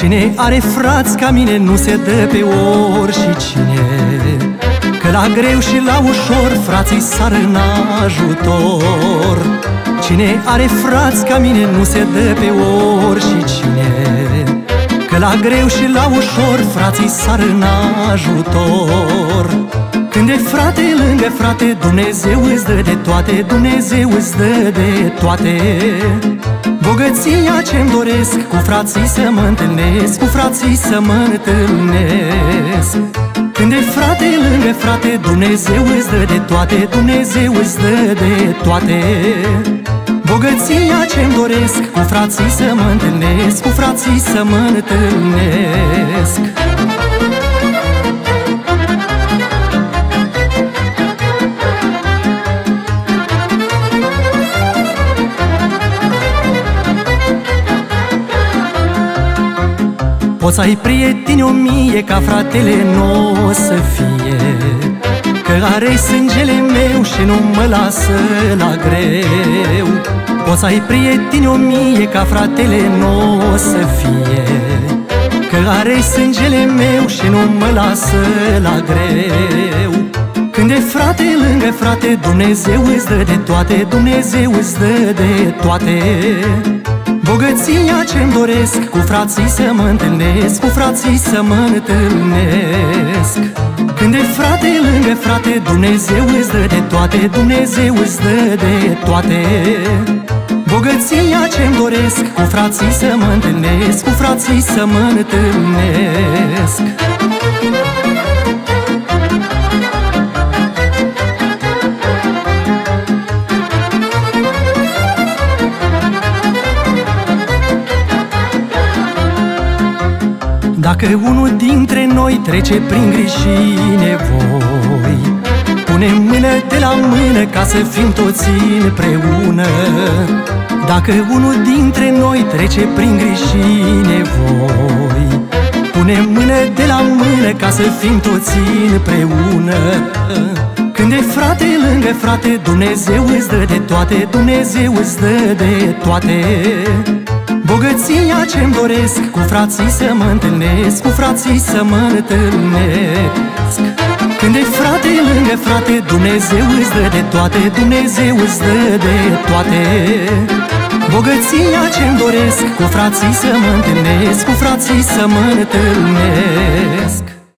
Cine are frați ca mine nu se dă pe ori și cine? Că la greu și la ușor frații sar în ajutor. Cine are frați ca mine nu se dă pe ori și cine? Că la greu și la ușor frații sar în ajutor Când e frate lângă frate Dumnezeu îți dă de toate Dumnezeu îți dă de toate. Bogăția ce-mi doresc Cu frații să mă întâlnesc Cu frații să mă întâlnesc. Când e frate lângă frate Dumnezeu îți dă de toate Dumnezeu îți dă de toate. Bogăția ce-mi doresc Cu frații să mă întâlnesc Cu frații să mă întâlnesc Poți ai prieteni o mie ca fratele nu o să fie. Că are sângele meu și nu mă lasă la greu. Poți ai prieteni o mie ca fratele nu o să fie. Că are sângele meu și nu mă lasă la greu. Când e frate lângă frate, Dumnezeu îți dă de toate Dumnezeu îți dă de toate Bogăția ce-mi doresc Cu frații să mă întâlnesc Cu frații să mă întâlnesc. Când e frate lângă frate Dumnezeu îți dă de toate Dumnezeu îți dă de toate. Bogăția ce-mi doresc Cu frații să mă întâlnesc Cu frații să mă întâlnesc Dacă unul dintre noi trece prin griji și nevoi Punem mână de la mână ca să fim toți împreună. Dacă unul dintre noi trece prin griji și nevoi Punem mână de la mână ca să fim toți împreună. Când e frate lângă frate, Dumnezeu îți dă de toate Dumnezeu îți dă de toate Bogăția ce-mi doresc Cu frații să mă întâlnesc Cu frații să mă întâlnesc. Când e frate lângă frate Dumnezeu îți dă de toate Dumnezeu îți dă de toate. Bogăția ce-mi doresc Cu frații să mă întâlnesc Cu frații să mă întâlnesc